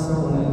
سوء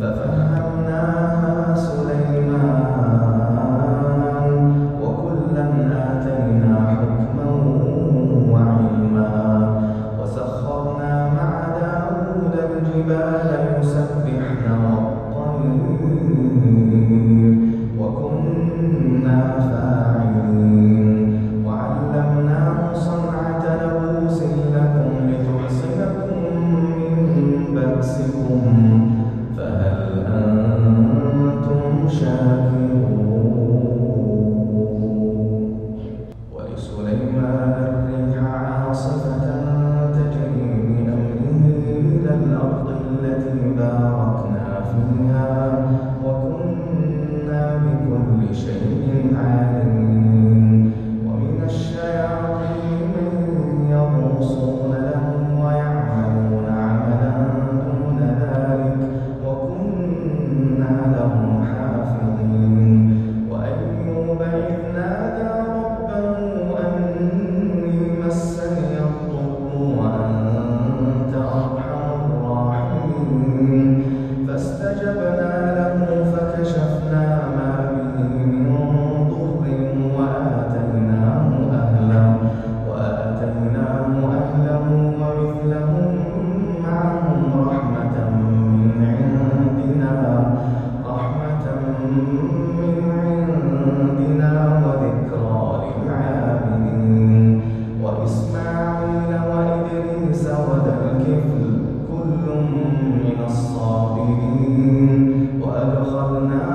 ففهمنا سليمان. وكلا آتينا حكما وعلما. وسخرنا مع داوود الجبال يسبحن والطير التي باركنا فيها. ربنا